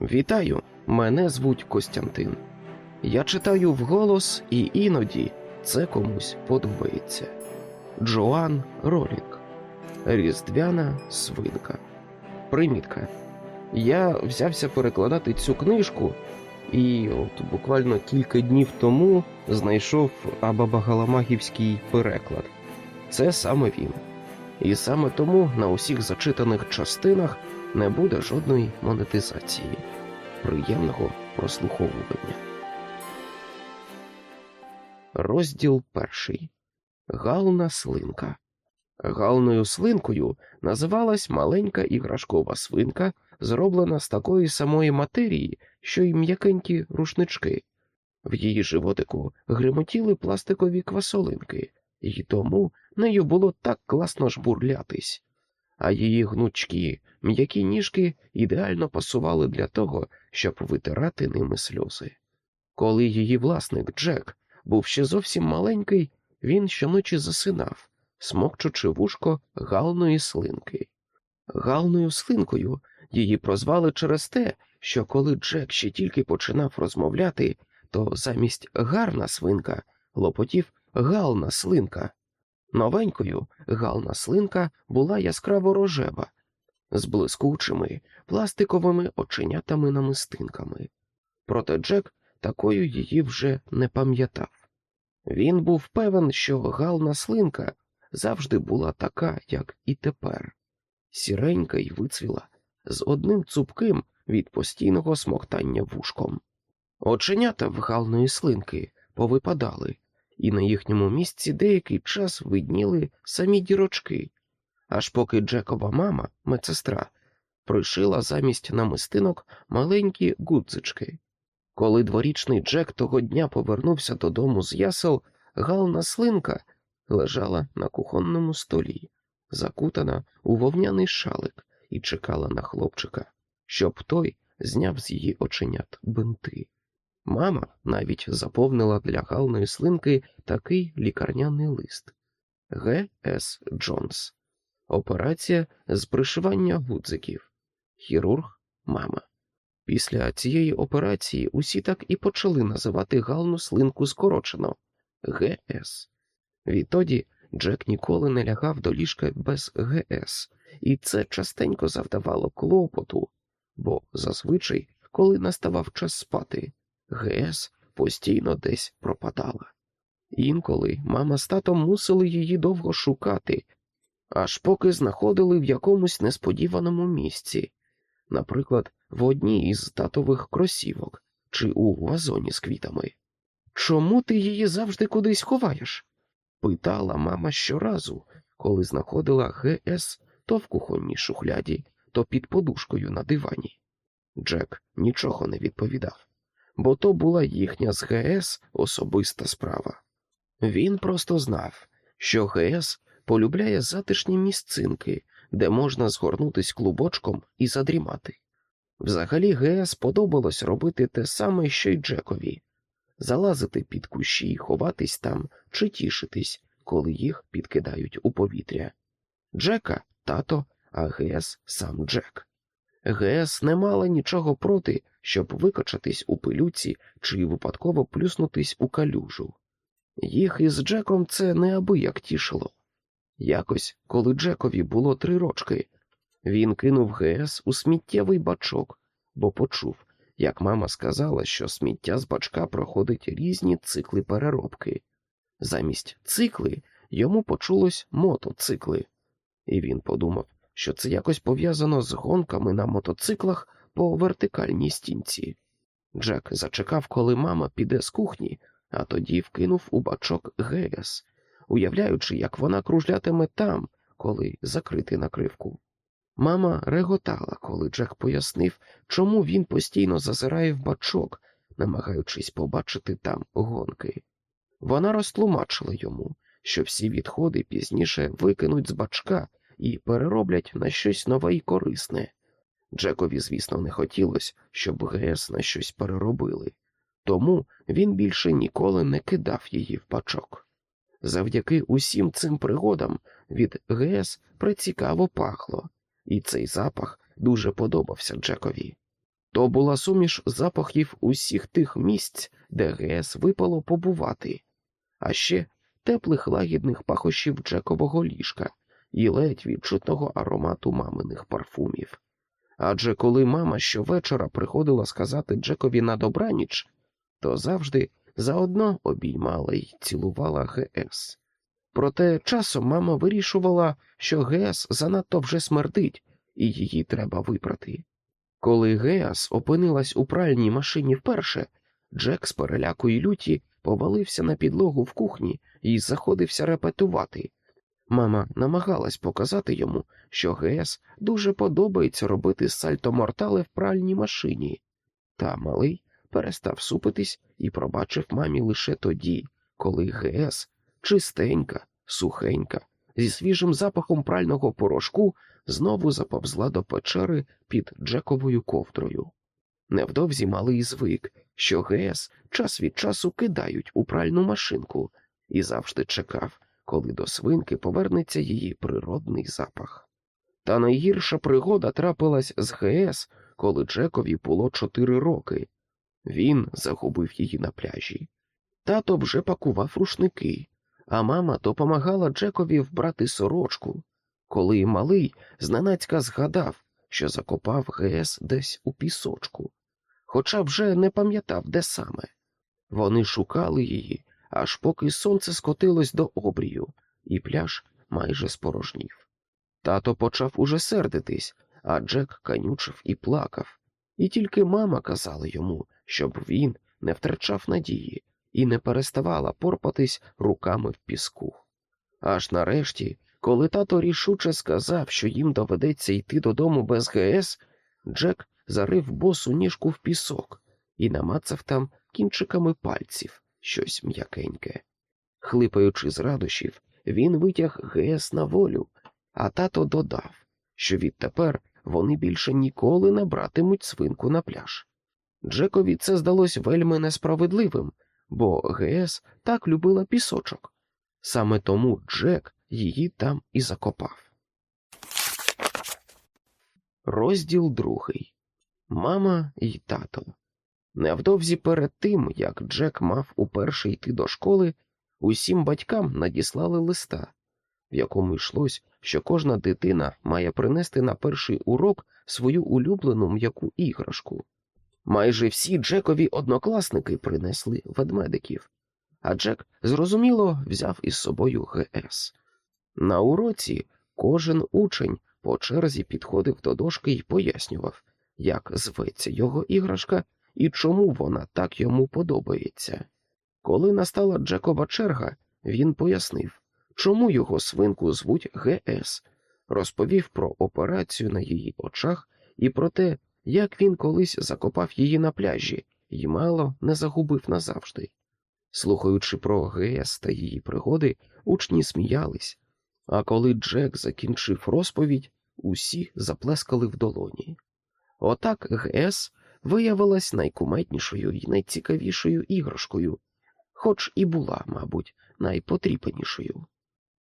Вітаю, мене звуть Костянтин. Я читаю вголос, і іноді це комусь подобається. Джоан Ролінг. Різдвяна свинка. Примітка. Я взявся перекладати цю книжку, і от буквально кілька днів тому знайшов Абабагаламагівський переклад. Це саме він. І саме тому на усіх зачитаних частинах не буде жодної монетизації. Приємного прослуховування. Розділ перший. Гална слинка. Галною слинкою називалась маленька іграшкова свинка, зроблена з такої самої матерії, що й м'якенькі рушнички. В її животику гримотіли пластикові квасолинки, і тому нею було так класно жбурлятись, а її гнучкі, м'які ніжки ідеально пасували для того, щоб витирати ними сльози. Коли її власник Джек був ще зовсім маленький, він щоночі засинав, смокчучи вушко галної слинки. Галною слинкою її прозвали через те, що коли Джек ще тільки починав розмовляти, то замість гарна свинка лопотів гална слинка. Новенькою гална слинка була яскраво рожева, з блискучими пластиковими оченятами намистинками. Проте Джек такою її вже не пам'ятав. Він був певен, що гална слинка завжди була така, як і тепер, сіренька й вицвіла, з одним цупким від постійного смоктання вушком. Оченята в галної слинки повипадали, і на їхньому місці деякий час видніли самі дірочки, аж поки Джекова мама, медсестра, пришила замість намистинок маленькі гудзички. Коли дворічний Джек того дня повернувся додому з ясел, гална слинка лежала на кухонному столі, закутана у вовняний шалик, і чекала на хлопчика, щоб той зняв з її оченят бинти. Мама навіть заповнила для галної слинки такий лікарняний лист Г. С. Джонс. Операція з пришивання гудзиків. Хірург, мама. Після цієї операції усі так і почали називати галну слинку скорочено ГС. Відтоді Джек ніколи не лягав до ліжка без ГС, і це частенько завдавало клопоту, бо зазвичай, коли наставав час спати, ГС постійно десь пропадала. Інколи мама з татом мусили її довго шукати, аж поки знаходили в якомусь несподіваному місці, наприклад, в одній із татових кросівок чи у вазоні з квітами. Чому ти її завжди кудись ховаєш? питала мама щоразу, коли знаходила ГС то в кухонній шухляді, то під подушкою на дивані. Джек нічого не відповідав, бо то була їхня з ГС особиста справа. Він просто знав, що ГС полюбляє затишні місцинки, де можна згорнутись клубочком і задрімати. Взагалі ГС подобалось робити те саме, що й Джекові залазити під кущі, ховатись там чи тішитись, коли їх підкидають у повітря. Джека тато, а ГС сам Джек. ГС не мала нічого проти, щоб викачатись у пилюці чи випадково плюснутись у калюжу. Їх із Джеком це неабияк тішило. Якось, коли Джекові було три рочки, він кинув ГС у сміттєвий бачок, бо почув, як мама сказала, що сміття з бачка проходить різні цикли переробки. Замість цикли йому почулось мотоцикли, і він подумав, що це якось пов'язано з гонками на мотоциклах по вертикальній стінці. Джек зачекав, коли мама піде з кухні, а тоді вкинув у бачок ГС, уявляючи, як вона кружлятиме там, коли закрити накривку. Мама реготала, коли Джек пояснив, чому він постійно зазирає в бачок, намагаючись побачити там гонки. Вона розтлумачила йому, що всі відходи пізніше викинуть з бачка і перероблять на щось нове і корисне. Джекові, звісно, не хотілося, щоб ГС на щось переробили, тому він більше ніколи не кидав її в бачок. Завдяки усім цим пригодам від ГС прицікаво пахло, і цей запах дуже подобався Джекові. То була суміш запахів усіх тих місць, де ГС випало побувати, а ще теплих лагідних пахощів Джекового ліжка і ледь відчутного аромату маминих парфумів. Адже коли мама щовечора приходила сказати Джекові на добраніч, то завжди заодно обіймала й цілувала ГС. Проте часом мама вирішувала, що ГС занадто вже смердить, і її треба випрати. Коли Геас опинилась у пральній машині вперше, Джек з переляку й люті повалився на підлогу в кухні і заходився репетувати. Мама намагалась показати йому, що Геас дуже подобається робити сальто мортале в пральній машині, та малий перестав супитись і пробачив мамі лише тоді, коли Геас чистенька, сухенька, зі свіжим запахом прального порошку знову заповзла до печери під Джековою ковдрою. Невдовзі малий звик, що ГС час від часу кидають у пральну машинку і завжди чекав, коли до свинки повернеться її природний запах. Та найгірша пригода трапилась з ГС, коли Джекові було чотири роки. Він загубив її на пляжі. Тато вже пакував рушники, а мама допомагала Джекові вбрати сорочку, коли малий зненацька згадав, що закопав ГС десь у пісочку, хоча вже не пам'ятав, де саме. Вони шукали її, аж поки сонце скотилось до обрію, і пляж майже спорожнів. Тато почав уже сердитись, а Джек канючив і плакав, і тільки мама казала йому, щоб він не втрачав надії і не переставала порпатись руками в піску. Аж нарешті коли тато рішуче сказав, що їм доведеться йти додому без ГС, Джек зарив босу ніжку в пісок і намацав там кінчиками пальців щось м'якеньке. Хлипаючи з радощів, він витяг ГС на волю, а тато додав, що відтепер вони більше ніколи не братимуть свинку на пляж. Джекові це здалось вельми несправедливим, бо ГС так любила пісочок. Саме тому Джек її там і закопав. Розділ другий Мама і тато. Невдовзі перед тим, як Джек мав уперше йти до школи, усім батькам надіслали листа, в якому йшлось, що кожна дитина має принести на перший урок свою улюблену м'яку іграшку. Майже всі Джекові однокласники принесли ведмедиків, а Джек зрозуміло взяв із собою ГС. На уроці кожен учень по черзі підходив до дошки і пояснював, як зветься його іграшка і чому вона так йому подобається. Коли настала Джекова черга, він пояснив, чому його свинку звуть ГС, розповів про операцію на її очах і про те, як він колись закопав її на пляжі і мало не загубив назавжди. Слухаючи про ГС та її пригоди, учні сміялись. А коли Джек закінчив розповідь, усі заплескали в долоні. Отак ГС виявилась найкуметнішою і найцікавішою іграшкою, хоч і була, мабуть, найпотріпанішою.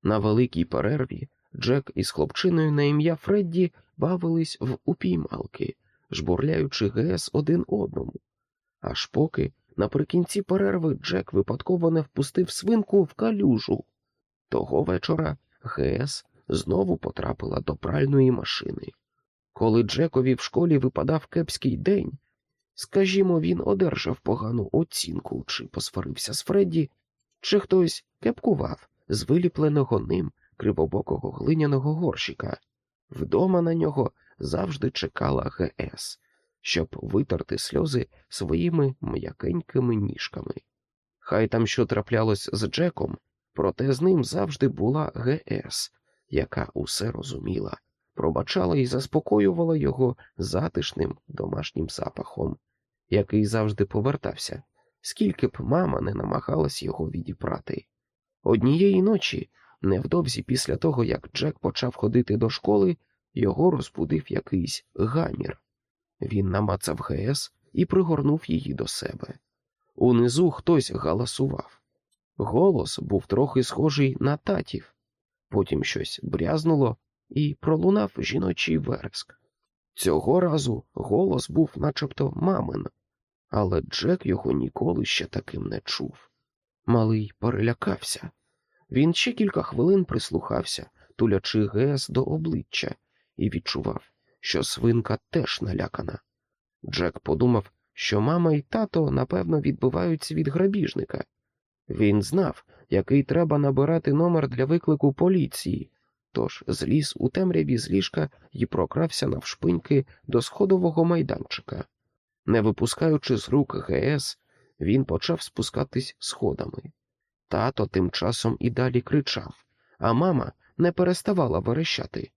На великій перерві Джек із хлопчиною на ім'я Фредді бавились в упіймалки, жбурляючи ГС один одному, аж поки наприкінці перерви Джек випадково не впустив свинку в калюжу. Того вечора ГС знову потрапила до пральної машини. Коли Джекові в школі випадав кепський день, скажімо, він одержав погану оцінку, чи посварився з Фредді, чи хтось кепкував з виліпленого ним кривобокого глиняного горщика. Вдома на нього завжди чекала ГС, щоб витерти сльози своїми м'якенькими ніжками. Хай там що траплялось з Джеком, проте з ним завжди була ГС, яка усе розуміла, пробачала і заспокоювала його затишним домашнім запахом, який завжди повертався, скільки б мама не намагалась його відіпрати. Однієї ночі, невдовзі після того, як Джек почав ходити до школи, його розбудив якийсь гамір. Він намацав ГС і пригорнув її до себе. Унизу хтось галасував. Голос був трохи схожий на татів, потім щось брязнуло і пролунав жіночий вереск. Цього разу голос був начебто мамин, але Джек його ніколи ще таким не чув. Малий перелякався. Він ще кілька хвилин прислухався, тулячи ГС до обличчя, і відчував, що свинка теж налякана. Джек подумав, що мама і тато, напевно, відбиваються від грабіжника. Він знав, який треба набирати номер для виклику поліції, тож зліз у темряві з ліжка і прокрався навшпиньки до сходового майданчика. Не випускаючи з рук ГС, він почав спускатись сходами. Тато тим часом і далі кричав, а мама не переставала верещати.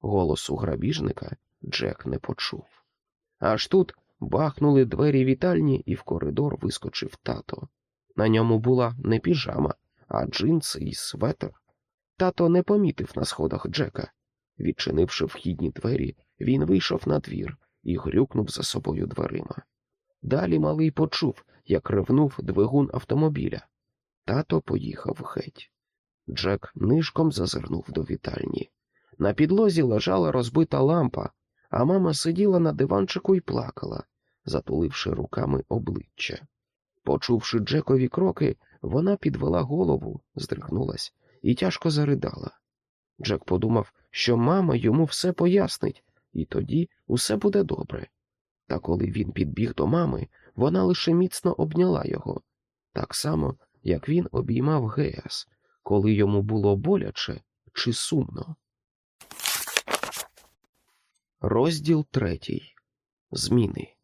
Голосу грабіжника Джек не почув. Аж тут бахнули двері вітальні, і в коридор вискочив тато. На ньому була не піжама, а джинси і светр. Тато не помітив на сходах Джека. Відчинивши вхідні двері, він вийшов на двір і грюкнув за собою дверима. Далі малий почув, як ревнув двигун автомобіля. Тато поїхав геть. Джек нишком зазирнув до вітальні. На підлозі лежала розбита лампа, а мама сиділа на диванчику і плакала, затуливши руками обличчя. Почувши Джекові кроки, вона підвела голову, здригнулась і тяжко заридала. Джек подумав, що мама йому все пояснить, і тоді усе буде добре. Та коли він підбіг до мами, вона лише міцно обняла його, так само, як він обіймав Геас, коли йому було боляче чи сумно. Розділ третій. Зміни.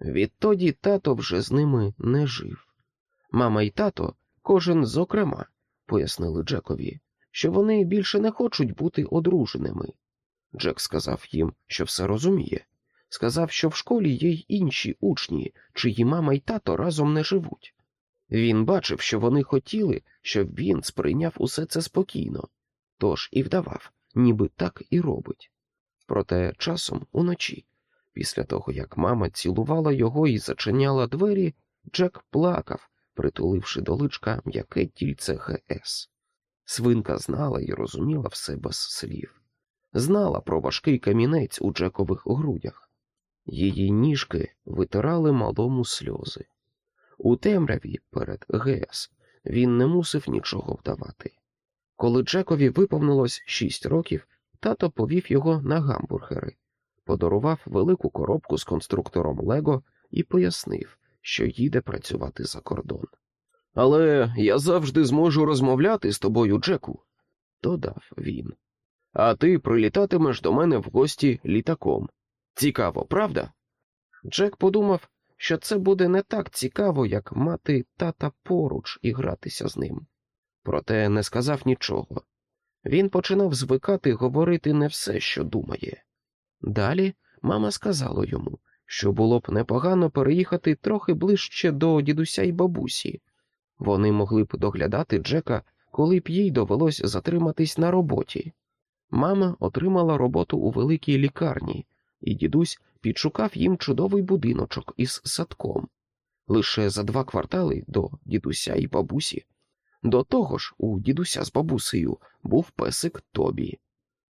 Відтоді тато вже з ними не жив. Мама і тато, кожен зокрема, пояснили Джекові, що вони більше не хочуть бути одруженими. Джек сказав їм, що все розуміє, сказав, що в школі є й інші учні, чиї мама й тато разом не живуть. Він бачив, що вони хотіли, щоб він сприйняв усе це спокійно, тож і вдавав, ніби так і робить. Проте часом уночі, після того як мама цілувала його і зачиняла двері, Джек плакав, притуливши до личка м'яке тільце ГС. Свинка знала і розуміла все без слів, знала про важкий камінець у Джекових грудях. Її ніжки витирали малому сльози. У темряві перед ГС він не мусив нічого вдавати. Коли Джекові виповнилось шість років, тато повів його на гамбургери, подарував велику коробку з конструктором Лего і пояснив, що їде працювати за кордон. Але я завжди зможу розмовляти з тобою, Джеку, додав він. А ти прилітатимеш до мене в гості літаком. Цікаво, правда? Джек подумав, що це буде не так цікаво, як мати тата поруч і гратися з ним. Проте не сказав нічого. Він починав звикати говорити не все, що думає. Далі мама сказала йому, що було б непогано переїхати трохи ближче до дідуся й бабусі. Вони могли б доглядати Джека, коли б їй довелось затриматись на роботі. Мама отримала роботу у великій лікарні, і дідусь підшукав їм чудовий будиночок із садком лише за два квартали до дідуся і бабусі. До того ж, у дідуся з бабусею був песик Тобі,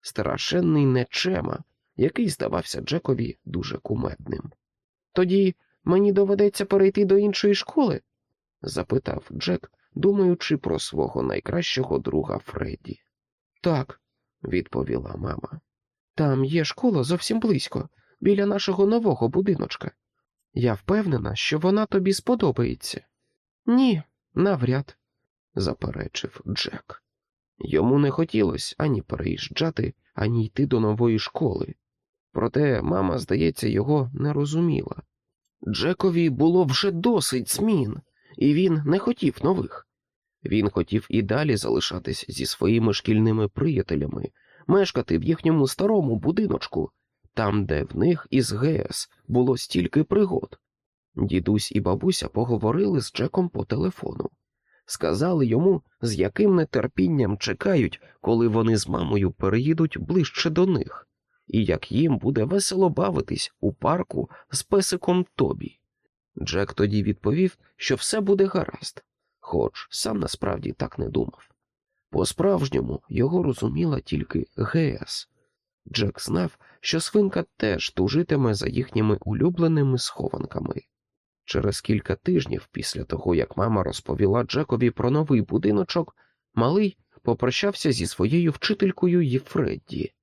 страшенний нечема, який здавався Джекові дуже кумедним. Тоді мені доведеться перейти до іншої школи? запитав Джек, думаючи про свого найкращого друга Фредді. Так, відповіла мама. Там є школа зовсім близько, біля нашого нового будиночка. Я впевнена, що вона тобі сподобається. Ні, навряд, заперечив Джек. Йому не хотілося ані переїжджати, ані йти до нової школи. Проте мама, здається, його не розуміла. Джекові було вже досить змін, і він не хотів нових. Він хотів і далі залишатись зі своїми шкільними приятелями, мешкати в їхньому старому будиночку, там, де в них із ГС було стільки пригод. Дідусь і бабуся поговорили з Джеком по телефону, сказали йому, з яким нетерпінням чекають, коли вони з мамою переїдуть ближче до них, і як їм буде весело бавитись у парку з песиком Тобі. Джек тоді відповів, що все буде гаразд, хоч сам насправді так не думав. По справжньому його розуміла тільки ГС. Джек знав, що свинка теж тужитиме за їхніми улюбленими схованками. Через кілька тижнів після того, як мама розповіла Джекові про новий будиночок, малий попрощався зі своєю вчителькою Єфредді,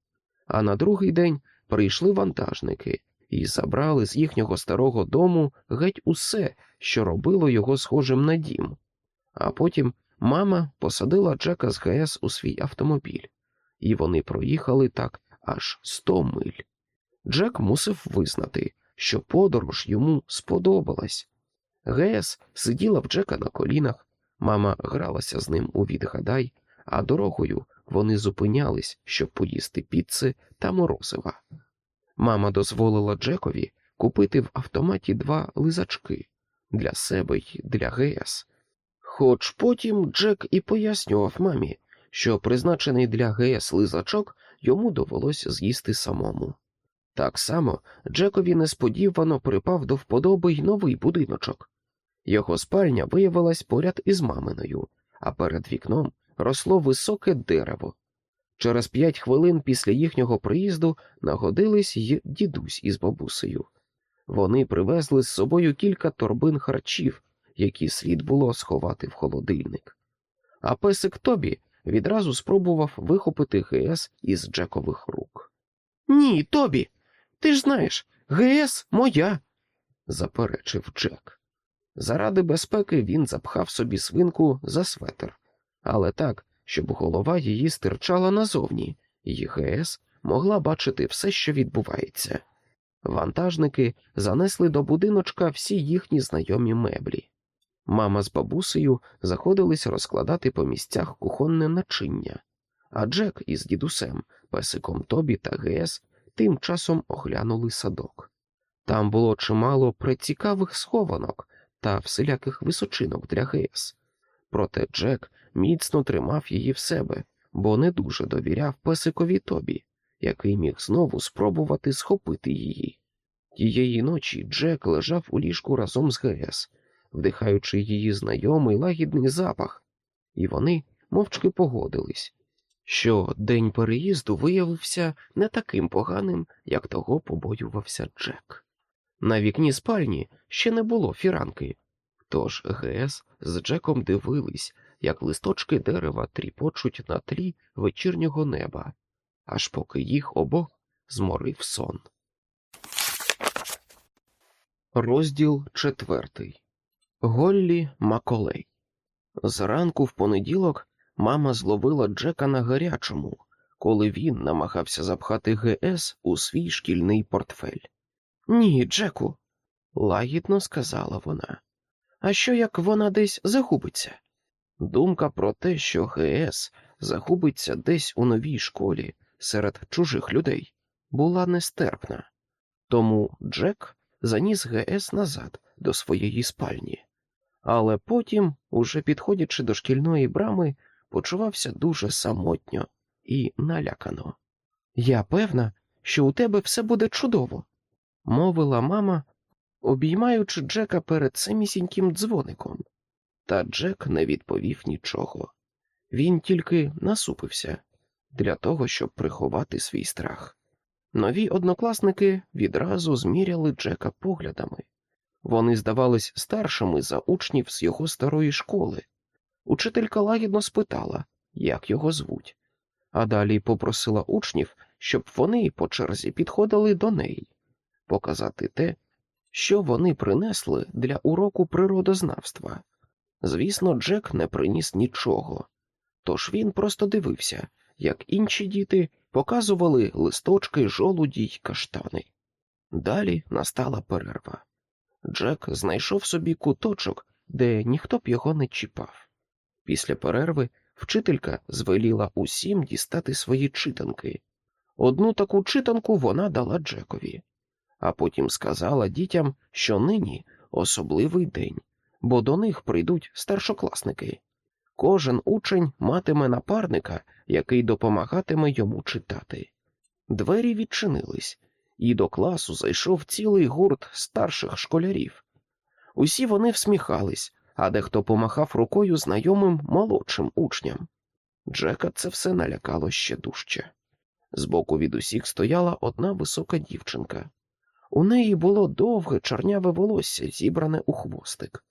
а на другий день прийшли вантажники і забрали з їхнього старого дому геть усе, що робило його схожим на дім. А потім мама посадила Джека з ГС у свій автомобіль, і вони проїхали так аж сто миль. Джек мусив визнати, що подорож йому сподобалась. ГС сиділа в Джека на колінах, мама гралася з ним у відгадай, а дорогою вони зупинялись, щоб поїсти піци та морозива. Мама дозволила Джекові купити в автоматі два лизачки для себе й для ГС. Хоч потім Джек і пояснював мамі, що призначений для ГС лизачок йому довелося з'їсти самому. Так само Джекові несподівано припав до вподоби й новий будиночок. Його спальня виявилась поряд із маминою, а перед вікном росло високе дерево. Через п'ять хвилин після їхнього приїзду нагодились й дідусь із бабусею. Вони привезли з собою кілька торбин харчів, які слід було сховати в холодильник. А песик Тобі відразу спробував вихопити ГС із Джекових рук. Ні, Тобі, ти ж знаєш, ГС моя, заперечив Джек. Заради безпеки він запхав собі свинку за светр, але так, щоб голова її стирчала назовні, і ГС могла бачити все, що відбувається. Вантажники занесли до будиночка всі їхні знайомі меблі. Мама з бабусею заходились розкладати по місцях кухонне начиння, а Джек із дідусем, песиком Тобі та ГС тим часом оглянули садок. Там було чимало прицікавих схованок та всіляких височинок для ГС. Проте Джек міцно тримав її в себе, бо не дуже довіряв песикові Тобі, який міг знову спробувати схопити її. Тієї ночі Джек лежав у ліжку разом з ГС, вдихаючи її знайомий лагідний запах, і вони мовчки погодились, що день переїзду виявився не таким поганим, як того побоювався Джек. На вікні спальні ще не було фіранки, тож ГС з Джеком дивились, як листочки дерева тріпочуть на тлі вечірнього неба, аж поки їх обох зморив сон. Розділ четвертий Голлі Маколей. Зранку в понеділок мама зловила Джека на гарячому, коли він намагався запхати ГС у свій шкільний портфель. Ні, Джеку, лагідно сказала вона. А що як вона десь загубиться? Думка про те, що ГС загубиться десь у новій школі серед чужих людей, була нестерпна. Тому Джек заніс ГС назад до своєї спальні, але потім, уже підходячи до шкільної брами, почувався дуже самотньо і налякано. Я певна, що у тебе все буде чудово, мовила мама, обіймаючи Джека перед самісіньким дзвоником. Та Джек не відповів нічого. Він тільки насупився для того, щоб приховати свій страх. Нові однокласники відразу зміряли Джека поглядами. Вони здавались старшими за учнів з його старої школи. Учителька лагідно спитала, як його звуть, а далі попросила учнів, щоб вони по черзі підходили до неї, показати те, що вони принесли для уроку природознавства. Звісно, Джек не приніс нічого, тож він просто дивився, як інші діти показували листочки, жолуді й каштани. Далі настала перерва. Джек знайшов собі куточок, де ніхто б його не чіпав. Після перерви вчителька звеліла усім дістати свої читанки. Одну таку читанку вона дала Джекові, а потім сказала дітям, що нині особливий день, бо до них прийдуть старшокласники. Кожен учень матиме напарника, який допомагатиме йому читати. Двері відчинились, і до класу зайшов цілий гурт старших школярів. Усі вони всміхались, а дехто помахав рукою знайомим молодшим учням. Джека це все налякало ще дужче. Збоку від усіх стояла одна висока дівчинка. У неї було довге чорняве волосся, зібране у хвостик.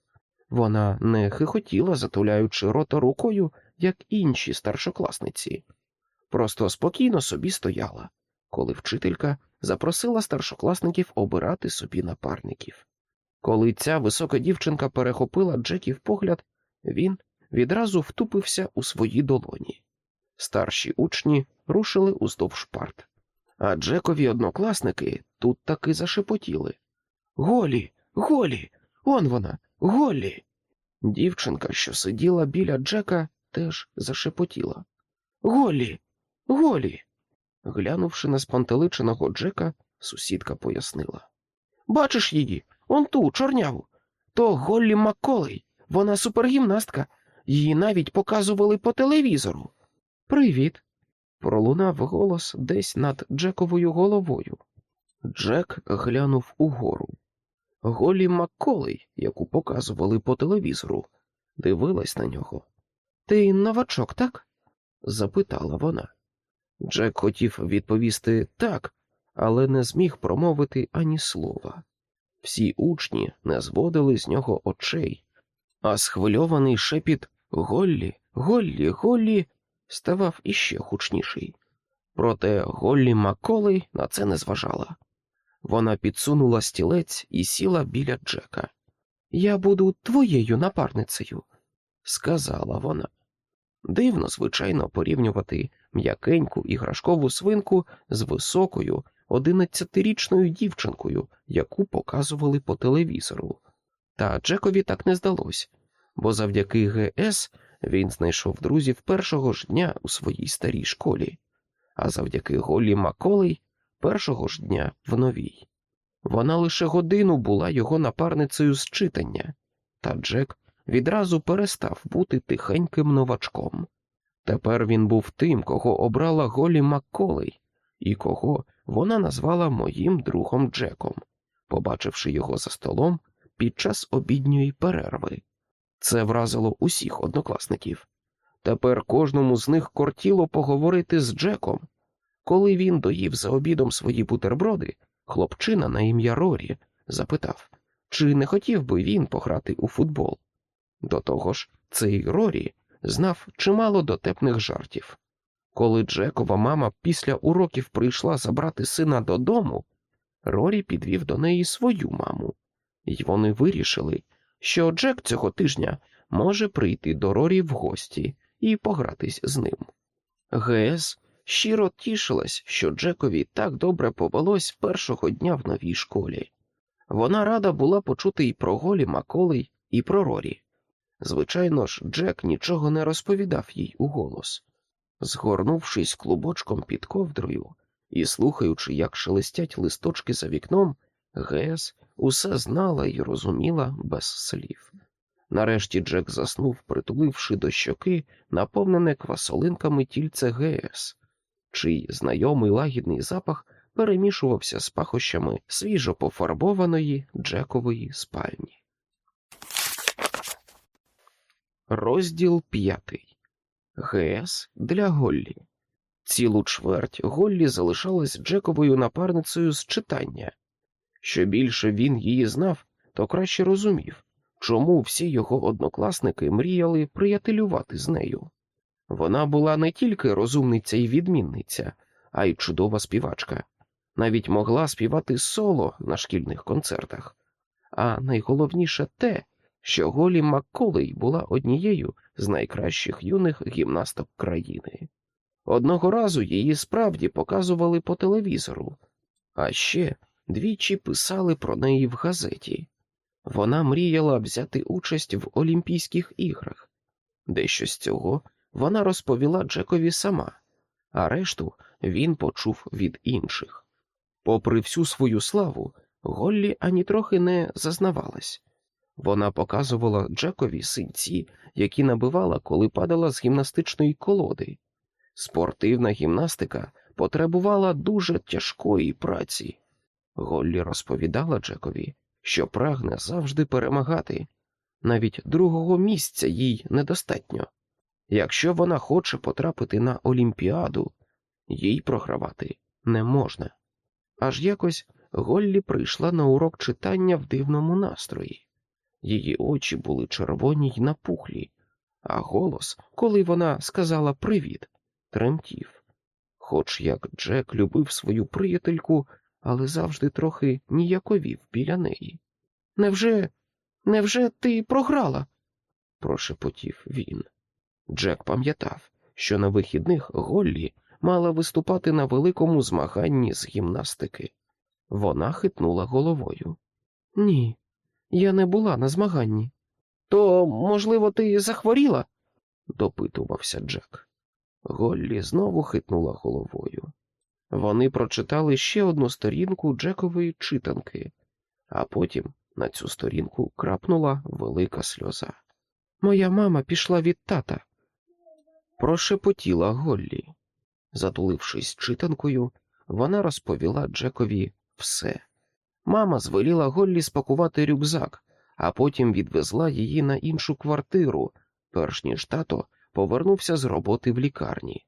Вона не хихотіла, затуляючи рота рукою, як інші старшокласниці, просто спокійно собі стояла, коли вчителька запросила старшокласників обирати собі напарників. Коли ця висока дівчинка перехопила Джеків погляд, він відразу втупився у свої долоні. Старші учні рушили уздовж парт, а Джекові однокласники тут таки зашепотіли. Голі, голі, он вона, голі. Дівчинка, що сиділа біля Джека, теж зашепотіла. Голі, голі. Глянувши на спантеличеного Джека, сусідка пояснила. Бачиш її, он ту, чорняву. То Голлі Макколей, вона супергімнастка, її навіть показували по телевізору. Привіт. пролунав голос десь над Джековою головою. Джек глянув угору. Голі Макколей, яку показували по телевізору, дивилась на нього. Ти новачок, так? запитала вона. Джек хотів відповісти так, але не зміг промовити ані слова. Всі учні не зводили з нього очей, а схвильований шепіт Голлі, Голлі, Голлі ставав іще гучніший. Проте Голлі Макколей на це не зважала. Вона підсунула стілець і сіла біля Джека. Я буду твоєю напарницею, сказала вона. Дивно, звичайно, порівнювати м'якеньку іграшкову свинку з високою одинадцятирічною дівчинкою, яку показували по телевізору. Та Джекові так не здалось, бо завдяки ГС він знайшов друзів першого ж дня у своїй старій школі, а завдяки Голі Маколей першого ж дня в новій. Вона лише годину була його напарницею з читання, та Джек відразу перестав бути тихеньким новачком. Тепер він був тим, кого обрала Голі Макколей, і кого вона назвала моїм другом Джеком, побачивши його за столом під час обідньої перерви. Це вразило усіх однокласників. Тепер кожному з них кортіло поговорити з Джеком. Коли він доїв за обідом свої бутерброди, хлопчина на ім'я Рорі запитав, чи не хотів би він пограти у футбол. До того ж, цей Рорі знав чимало дотепних жартів. Коли Джекова мама після уроків прийшла забрати сина додому, Рорі підвів до неї свою маму, і вони вирішили, що Джек цього тижня може прийти до Рорі в гості і погратись з ним. ГС щиро тішилась, що Джекові так добре повелось першого дня в новій школі. Вона рада була почути і про Голі Маколей, і про Рорі. Звичайно ж, Джек нічого не розповідав їй у голос. Згорнувшись клубочком під ковдрою і слухаючи, як шелестять листочки за вікном, Гес усе знала і розуміла без слів. Нарешті Джек заснув, притуливши до щоки, наповнене квасолинками тільце ГС, чий знайомий лагідний запах перемішувався з пахощами свіжо пофарбованої Джекової спальні. Розділ п'ятий ГС для Голлі. Цілу чверть Голлі залишалась Джековою напарницею з читання. Що більше він її знав, то краще розумів, чому всі його однокласники мріяли приятелювати з нею. Вона була не тільки розумниця і відмінниця, а й чудова співачка, навіть могла співати соло на шкільних концертах. А найголовніше те, що Голі Макколей була однією з найкращих юних гімнасток країни. Одного разу її справді показували по телевізору, а ще двічі писали про неї в газеті. Вона мріяла взяти участь в Олімпійських іграх. Дещо з цього вона розповіла Джекові сама, а решту він почув від інших. Попри всю свою славу, Голлі ані трохи не зазнавалась. Вона показувала Джекові синці, які набивала, коли падала з гімнастичної колоди. Спортивна гімнастика потребувала дуже тяжкої праці. Голлі розповідала Джекові, що прагне завжди перемагати, навіть другого місця їй недостатньо. Якщо вона хоче потрапити на Олімпіаду, їй програвати не можна. Аж якось Голлі прийшла на урок читання в дивному настрої. Її очі були червоні й напухлі, а голос, коли вона сказала привіт, тремтів. Хоч як Джек любив свою приятельку, але завжди трохи ніяковів біля неї. Невже, невже ти програла? прошепотів він. Джек пам'ятав, що на вихідних Голлі мала виступати на великому змаганні з гімнастики. Вона хитнула головою. Ні, я не була на змаганні. То, можливо, ти захворіла? допитувався Джек. Голлі знову хитнула головою. Вони прочитали ще одну сторінку Джекової читанки, а потім на цю сторінку крапнула велика сльоза. Моя мама пішла від тата. Прошепотіла Голлі. Затулившись читанкою, вона розповіла Джекові все. Мама звеліла Голлі спакувати рюкзак, а потім відвезла її на іншу квартиру, перш ніж тато повернувся з роботи в лікарні.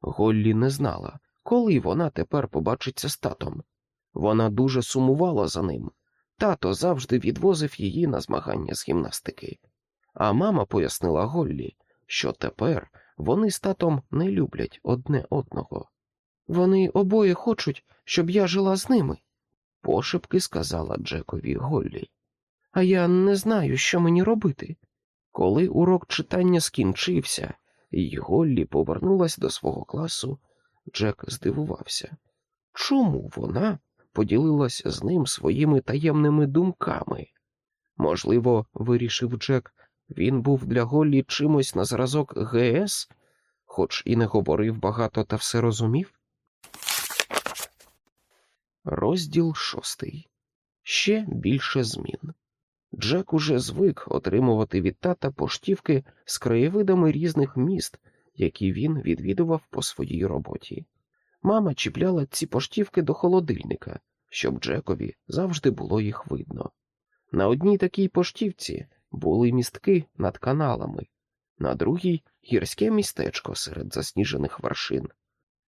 Голлі не знала, коли вона тепер побачиться з татом. Вона дуже сумувала за ним. Тато завжди відвозив її на змагання з гімнастики. А мама пояснила Голлі, що тепер вони з татом не люблять одне одного. Вони обоє хочуть, щоб я жила з ними, пошепки сказала Джекові Голлі. А я не знаю, що мені робити. Коли урок читання скінчився, і Голлі повернулась до свого класу, Джек здивувався. Чому вона поділилась з ним своїми таємними думками? Можливо, вирішив Джек, він був для Голлі чимось на зразок ГС, хоч і не говорив багато та все розумів. Розділ шостий. Ще більше змін. Джек уже звик отримувати від тата поштівки з краєвидами різних міст, які він відвідував по своїй роботі. Мама чіпляла ці поштівки до холодильника, щоб Джекові завжди було їх видно. На одній такій поштівці були містки над каналами, на другій гірське містечко серед засніжених вершин.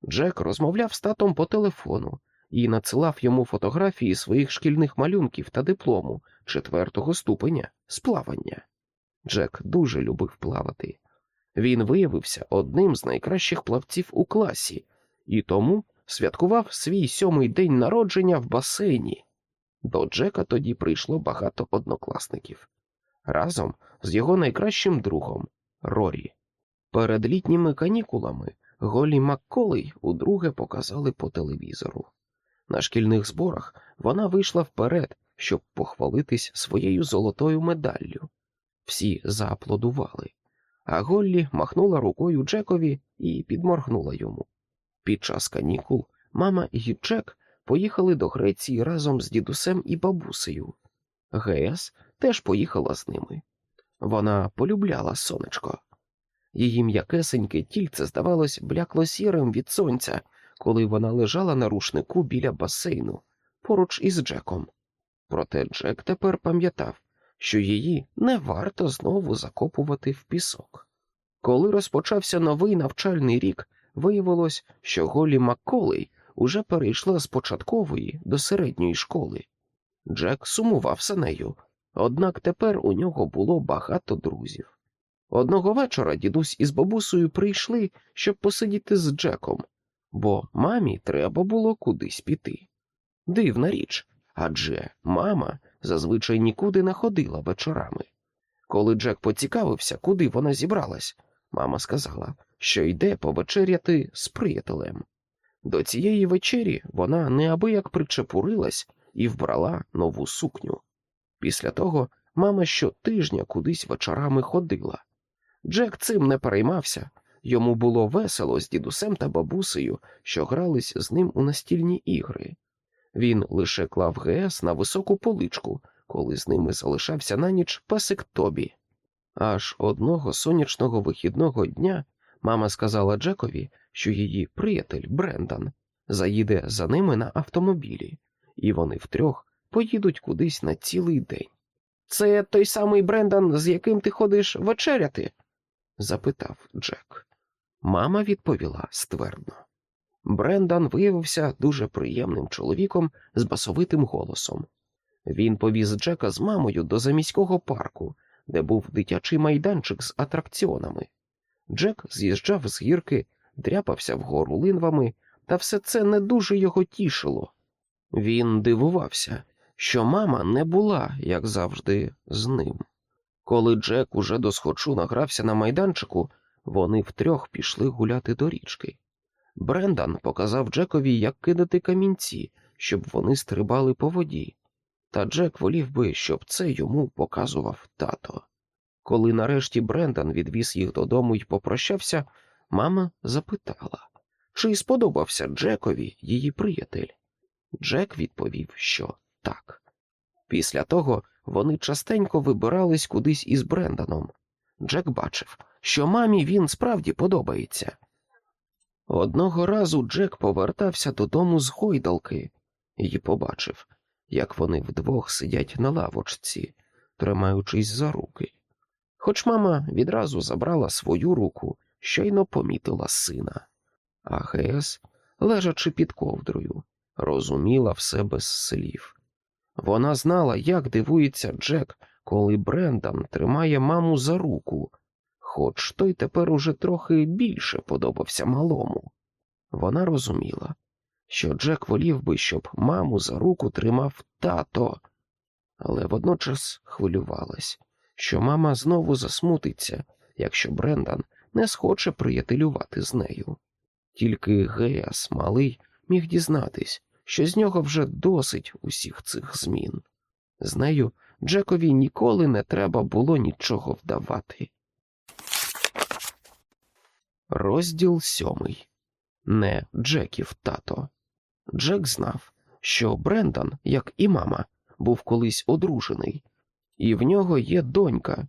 Джек розмовляв з татом по телефону і надсилав йому фотографії своїх шкільних малюнків та диплому четвертого ступеня з плавання. Джек дуже любив плавати. Він виявився одним з найкращих плавців у класі і тому святкував свій сьомий день народження в басейні. До Джека тоді прийшло багато однокласників разом з його найкращим другом Рорі. Перед літніми канікулами Голі Макколей удруге показали по телевізору. На шкільних зборах вона вийшла вперед, щоб похвалитись своєю золотою медаллю. Всі зааплодували, а Голлі махнула рукою Джекові і підморгнула йому. Під час канікул мама і Джек поїхали до Греції разом з дідусем і бабусею. Гес теж поїхала з ними. Вона полюбляла сонечко. Її м'якесеньке тільце здавалось блякло сірим від сонця, коли вона лежала на рушнику біля басейну поруч із Джеком. Проте Джек тепер пам'ятав, що її не варто знову закопувати в пісок. Коли розпочався новий навчальний рік, виявилось, що Голі Макколей уже перейшла з початкової до середньої школи. Джек сумував за нею, однак тепер у нього було багато друзів. Одного вечора дідусь із бабусею прийшли, щоб посидіти з Джеком, бо мамі треба було кудись піти. Дивна річ, адже мама зазвичай нікуди не ходила вечорами. Коли Джек поцікавився, куди вона зібралась, мама сказала, що йде повечеряти з приятелем. До цієї вечері вона неабияк причепурилась і вбрала нову сукню. Після того мама щотижня кудись вечорами ходила. Джек цим не переймався, йому було весело з дідусем та бабусею, що грались з ним у настільні ігри. Він лише клав ГС на високу поличку, коли з ними залишався на ніч песик Тобі. Аж одного сонячного вихідного дня мама сказала Джекові, що її приятель Брендан заїде за ними на автомобілі, і вони втрьох поїдуть кудись на цілий день. Це той самий Брендан, з яким ти ходиш вечеряти? запитав Джек. Мама відповіла ствердно. Брендан виявився дуже приємним чоловіком з басовитим голосом. Він повіз Джека з мамою до заміського парку, де був дитячий майданчик з атракціонами. Джек з'їжджав з гірки, дряпався вгору линвами, та все це не дуже його тішило. Він дивувався, що мама не була, як завжди, з ним. Коли Джек уже досхочу награвся на майданчику, вони втрьох пішли гуляти до річки. Брендан показав Джекові, як кидати камінці, щоб вони стрибали по воді, та Джек волів би, щоб це йому показував тато. Коли нарешті Брендан відвіз їх додому і попрощався, мама запитала, чи сподобався Джекові її приятель. Джек відповів, що так. Після того вони частенько вибирались кудись із Бренданом. Джек бачив, що мамі він справді подобається. Одного разу Джек повертався додому з гойдалки і побачив, як вони вдвох сидять на лавочці, тримаючись за руки. Хоч мама відразу забрала свою руку, щойно помітила сина, а Гес, лежачи під ковдрою, розуміла все без слів. Вона знала, як дивується Джек, коли Брендан тримає маму за руку, хоч той тепер уже трохи більше подобався малому. Вона розуміла, що Джек волів би, щоб маму за руку тримав тато, але водночас хвилювалась, що мама знову засмутиться, якщо Брендан не схоче приятелювати з нею. Тільки Геас малий міг дізнатись, що з нього вже досить усіх цих змін. З нею Джекові ніколи не треба було нічого вдавати. Розділ сьомий не Джеків тато. Джек знав, що Брендан, як і мама, був колись одружений, і в нього є донька.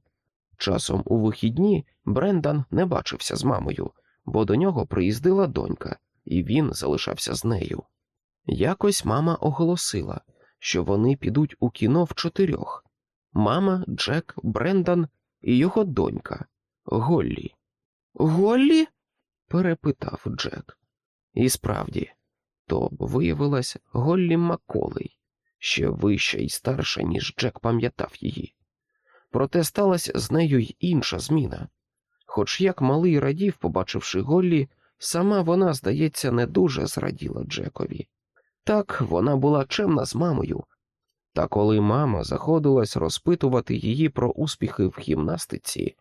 Часом у вихідні Брендан не бачився з мамою, бо до нього приїздила донька, і він залишався з нею. Якось мама оголосила, що вони підуть у кіно в чотирьох мама, Джек, Брендан і його донька Голлі. Голлі? перепитав Джек. І справді, то виявилась Голлі Маколей, ще вища і старша, ніж Джек пам'ятав її. Проте сталася з нею й інша зміна. Хоч як малий радів, побачивши Голлі, сама вона, здається, не дуже зраділа Джекові. Так вона була чемна з мамою. Та коли мама заходилась розпитувати її про успіхи в гімнастиці,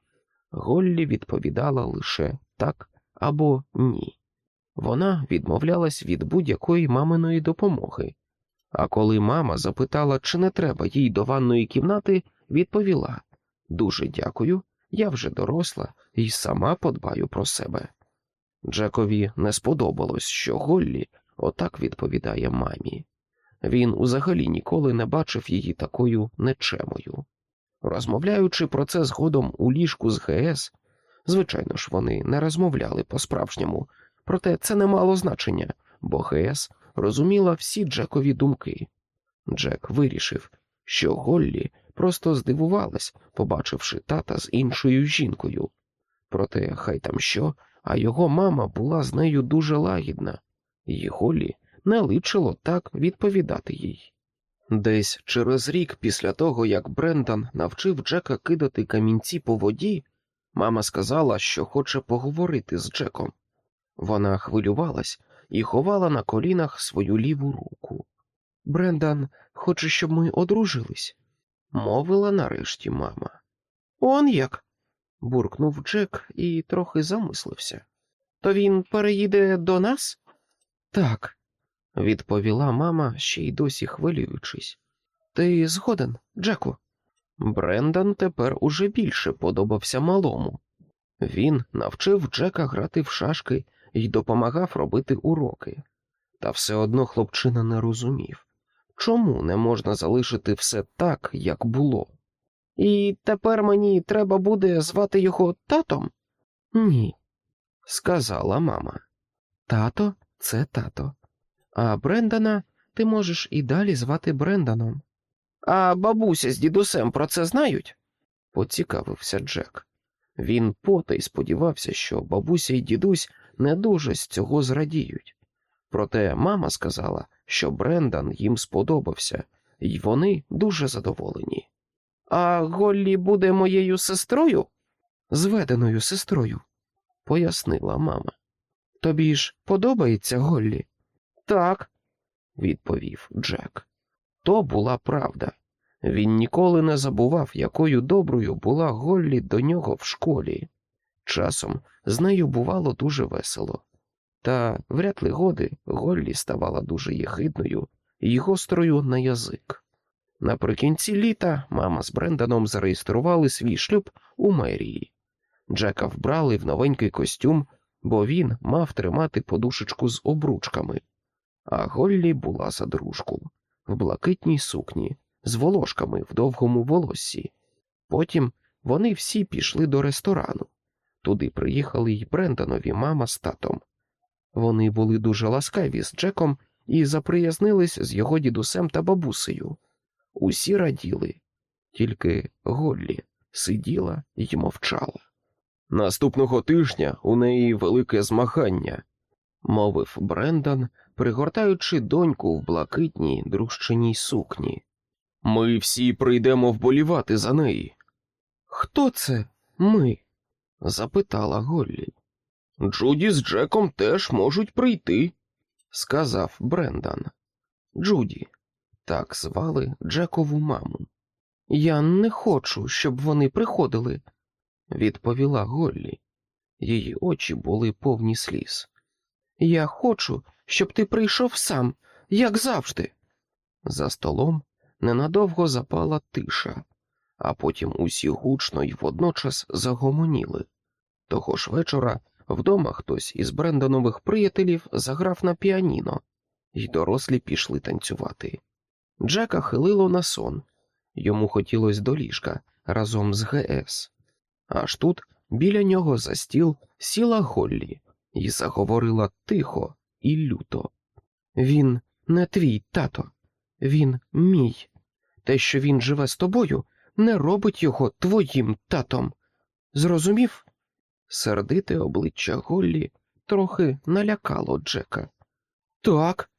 Голлі відповідала лише так або ні. Вона відмовлялась від будь-якої маминої допомоги. А коли мама запитала, чи не треба їй до ванної кімнати, відповіла Дуже дякую, я вже доросла і сама подбаю про себе. Джекові не сподобалось, що Голлі отак відповідає мамі. Він узагалі ніколи не бачив її такою нечемою. Розмовляючи про це згодом у ліжку з ГС, звичайно ж, вони не розмовляли по-справжньому, проте це не мало значення, бо ГС розуміла всі Джекові думки. Джек вирішив, що Голлі просто здивувалась, побачивши тата з іншою жінкою. Проте, хай там що, а його мама була з нею дуже лагідна, і Голлі не личило так відповідати їй. Десь через рік після того, як Брендан навчив Джека кидати камінці по воді, мама сказала, що хоче поговорити з Джеком. Вона хвилювалась і ховала на колінах свою ліву руку. Брендан хоче, щоб ми одружились, мовила нарешті мама. Он як? буркнув Джек і трохи замислився. То він переїде до нас? Так, відповіла мама, ще й досі хвилюючись. Ти згоден, Джеку? Брендан тепер уже більше подобався малому. Він навчив Джека грати в шашки і допомагав робити уроки. Та все одно хлопчина не розумів, чому не можна залишити все так, як було. І тепер мені треба буде звати його татом? Ні, сказала мама. Тато це тато. А Брендана ти можеш і далі звати Бренданом. А бабуся з дідусем про це знають? поцікавився Джек. Він потай сподівався, що бабуся і дідусь не дуже з цього зрадіють. Проте мама сказала, що Брендан їм сподобався, і вони дуже задоволені. А Голлі буде моєю сестрою? Зведеною сестрою, пояснила мама. Тобі ж подобається Голлі? Так, відповів Джек. То була правда. Він ніколи не забував, якою доброю була Голлі до нього в школі. Часом з нею бувало дуже весело, та вряд ли годи Голлі ставала дуже єхидною і гострою на язик. Наприкінці літа мама з Бренданом зареєстрували свій шлюб у мерії. Джека вбрали в новенький костюм, бо він мав тримати подушечку з обручками, а Голлі була за дружку в блакитній сукні з волошками в довгому волоссі. Потім вони всі пішли до ресторану. Туди приїхали й Бренданові мама з татом. Вони були дуже ласкаві з Джеком і заприязнились з його дідусем та бабусею. Усі раділи, тільки Голлі сиділа й мовчала. Наступного тижня у неї велике змагання, мовив Брендан, пригортаючи доньку в блакитній дружчиній сукні. Ми всі прийдемо вболівати за неї. Хто це ми? запитала Голлі. Джуді з Джеком теж можуть прийти, сказав Брендан. Джуді, так звали Джекову маму. Я не хочу, щоб вони приходили, відповіла Голлі. Її очі були повні сліз. Я хочу, щоб ти прийшов сам, як завжди. За столом ненадовго запала тиша, а потім усі гучно й водночас загомоніли. Того ж вечора вдома хтось із Бренданових приятелів заграв на піаніно, і дорослі пішли танцювати. Джека хилило на сон, йому хотілося до ліжка разом з ГС. Аж тут біля нього за стіл сіла Голлі і заговорила тихо і люто. Він не твій тато, він мій. Те, що він живе з тобою, не робить його твоїм татом. Зрозумів? Сердите обличчя Голлі трохи налякало Джека. Так,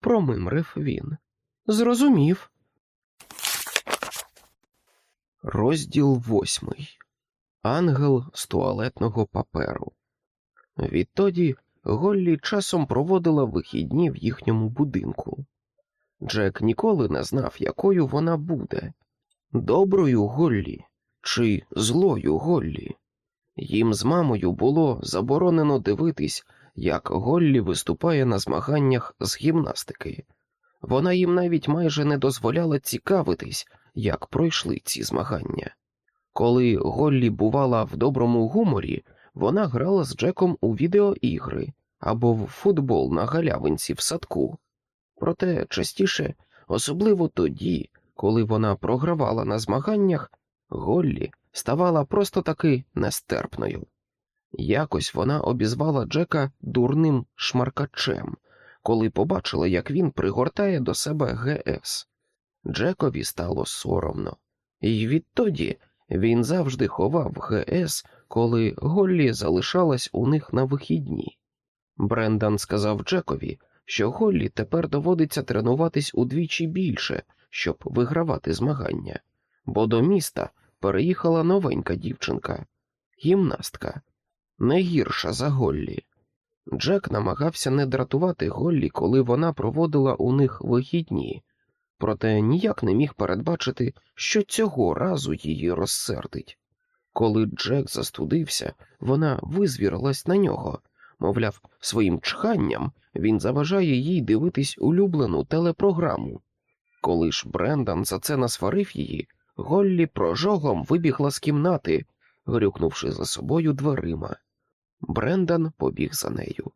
промимрив він. Зрозумів. Розділ восьмий. Ангел з туалетного паперу. Відтоді Голлі часом проводила вихідні в їхньому будинку. Джек ніколи не знав, якою вона буде доброю Голлі чи злою Голлі. Їм з мамою було заборонено дивитись, як Голлі виступає на змаганнях з гімнастики. Вона їм навіть майже не дозволяла цікавитись, як пройшли ці змагання. Коли Голлі бувала в доброму гуморі, вона грала з Джеком у відеоігри або в футбол на галявинці в садку. Проте частіше, особливо тоді, коли вона програвала на змаганнях, Голлі ставала просто таки нестерпною. Якось вона обізвала Джека дурним шмаркачем, коли побачила, як він пригортає до себе ГС. Джекові стало соромно, і відтоді він завжди ховав ГС, коли Голлі залишалась у них на вихідні. Брендан сказав Джекові, що Голлі тепер доводиться тренуватись удвічі більше, щоб вигравати змагання, бо до міста переїхала новенька дівчинка, гімнастка, не гірша за Голлі. Джек намагався не дратувати Голлі, коли вона проводила у них вихідні, проте ніяк не міг передбачити, що цього разу її розсердить. Коли Джек застудився, вона визвірилась на нього, мовляв, своїм чханням він заважає їй дивитись улюблену телепрограму. Коли ж Брендан за це насварив її, Голлі прожогом вибігла з кімнати, грюкнувши за собою дверима. Брендан побіг за нею.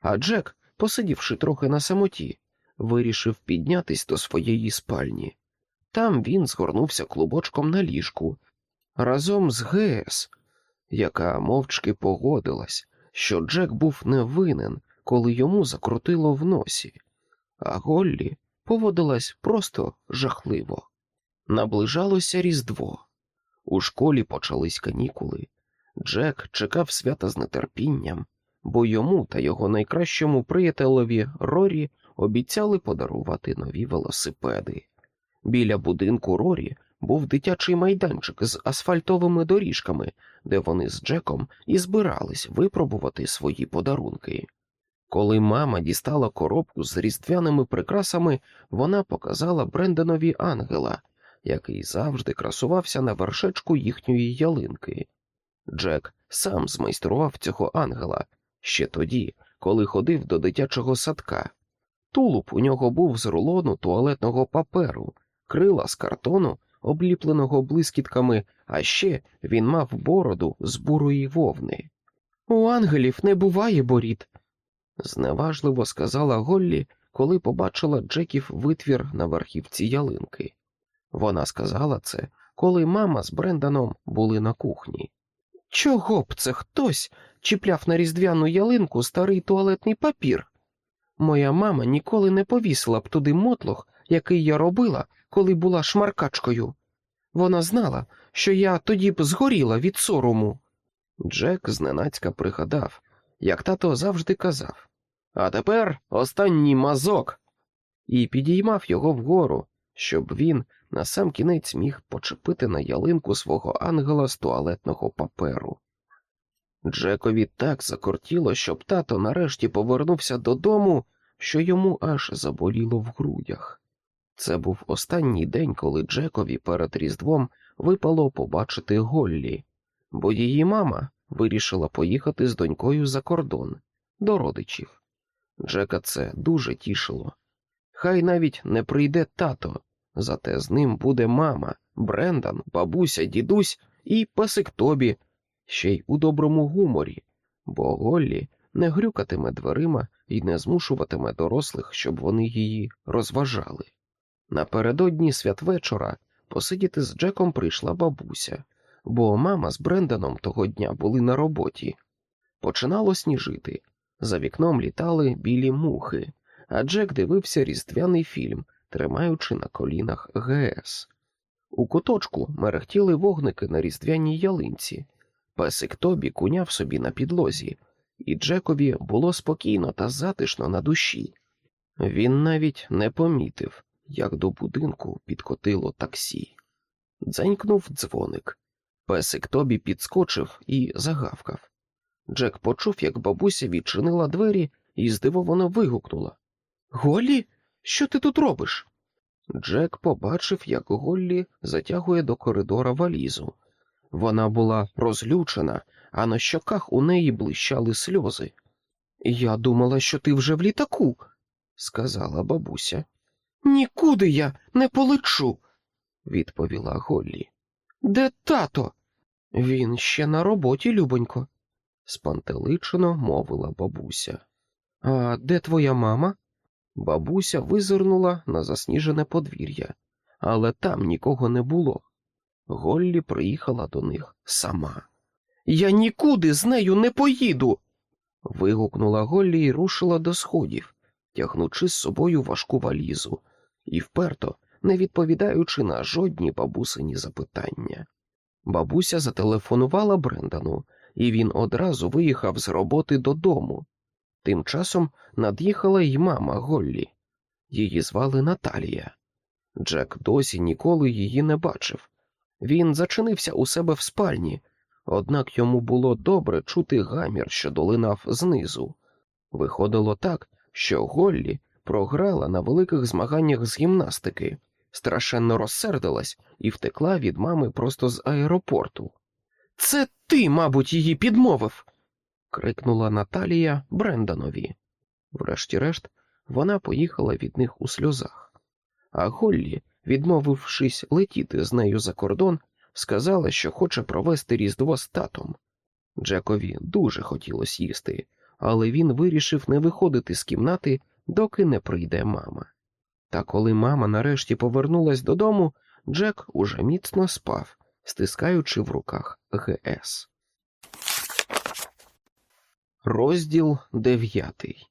А Джек, посидівши трохи на самоті, вирішив піднятись до своєї спальні. Там він згорнувся клубочком на ліжку разом з Гес, яка мовчки погодилась, що Джек був невинен, коли йому закрутило в носі, а Голлі поводилась просто жахливо. Наближалося Різдво. У школі почались канікули. Джек чекав свята з нетерпінням, бо йому та його найкращому приятелеві Рорі обіцяли подарувати нові велосипеди. Біля будинку Рорі був дитячий майданчик з асфальтовими доріжками, де вони з Джеком і збирались випробувати свої подарунки. Коли мама дістала коробку з різдвяними прикрасами, вона показала Бренданові ангела, який завжди красувався на вершечку їхньої ялинки. Джек сам змайстрував цього ангела ще тоді, коли ходив до дитячого садка. Тулуб у нього був з рулону туалетного паперу, крила з картону, обліпленого блискітками, а ще він мав бороду з бурої вовни. У ангелів не буває борід, зневажливо сказала Голлі, коли побачила Джеків витвір на верхівці ялинки. Вона сказала це, коли мама з Бренданом були на кухні. Чого б це хтось чіпляв на різдвяну ялинку старий туалетний папір? Моя мама ніколи не повісила б туди мотлох, який я робила, коли була шмаркачкою. Вона знала, що я тоді б згоріла від сорому. Джек зненацька пригадав, як тато завжди казав А тепер останній мазок, і підіймав його вгору, щоб він на сам кінець міг почепити на ялинку свого ангела з туалетного паперу. Джекові так закортіло, щоб тато нарешті повернувся додому, що йому аж заболіло в грудях. Це був останній день, коли Джекові перед Різдвом випало побачити Голлі, бо її мама вирішила поїхати з донькою за кордон до родичів. Джека це дуже тішило. Хай навіть не прийде тато, зате з ним буде мама, Брендан, бабуся, дідусь і песик Тобі, ще й у доброму гуморі, бо Голлі не грюкатиме дверима і не змушуватиме дорослих, щоб вони її розважали. Напередодні святвечора посидіти з Джеком прийшла бабуся, бо мама з Бренданом того дня були на роботі. Починало сніжити. За вікном літали білі мухи, а Джек дивився різдвяний фільм, тримаючи на колінах ГС. У куточку мерехтіли вогники на різдвяній ялинці. Песик Тобі куняв собі на підлозі, і Джекові було спокійно та затишно на душі. Він навіть не помітив, як до будинку підкотило таксі. Дзенькнув дзвоник. Песик Тобі підскочив і загавкав. Джек почув, як бабуся відчинила двері і здивовано вигукнула Голлі, що ти тут робиш? Джек побачив, як Голлі затягує до коридора валізу. Вона була розлючена, а на щоках у неї блищали сльози. Я думала, що ти вже в літаку, сказала бабуся. Нікуди я не полечу, відповіла Голлі. Де тато? Він ще на роботі, любонько, спантеличено мовила бабуся. А де твоя мама? Бабуся визирнула на засніжене подвір'я, але там нікого не було. Голлі приїхала до них сама. Я нікуди з нею не поїду. вигукнула Голлі і рушила до сходів, тягнучи з собою важку валізу, і вперто не відповідаючи на жодні бабусині запитання. Бабуся зателефонувала Брендану, і він одразу виїхав з роботи додому. Тим часом над'їхала й мама Голлі. Її звали Наталія. Джек досі ніколи її не бачив. Він зачинився у себе в спальні, однак йому було добре чути гамір, що долинав знизу. Виходило так, що Голлі програла на великих змаганнях з гімнастики, страшенно розсердилась і втекла від мами просто з аеропорту. Це ти, мабуть, її підмовив. крикнула Наталія Бренданові. Врешті-решт, вона поїхала від них у сльозах. А Голлі, відмовившись летіти з нею за кордон, сказала, що хоче провести різдво з татом. Джекові дуже хотілося їсти, але він вирішив не виходити з кімнати, доки не прийде мама. Та коли мама нарешті повернулась додому, Джек уже міцно спав, стискаючи в руках ГС. Розділ дев'ятий.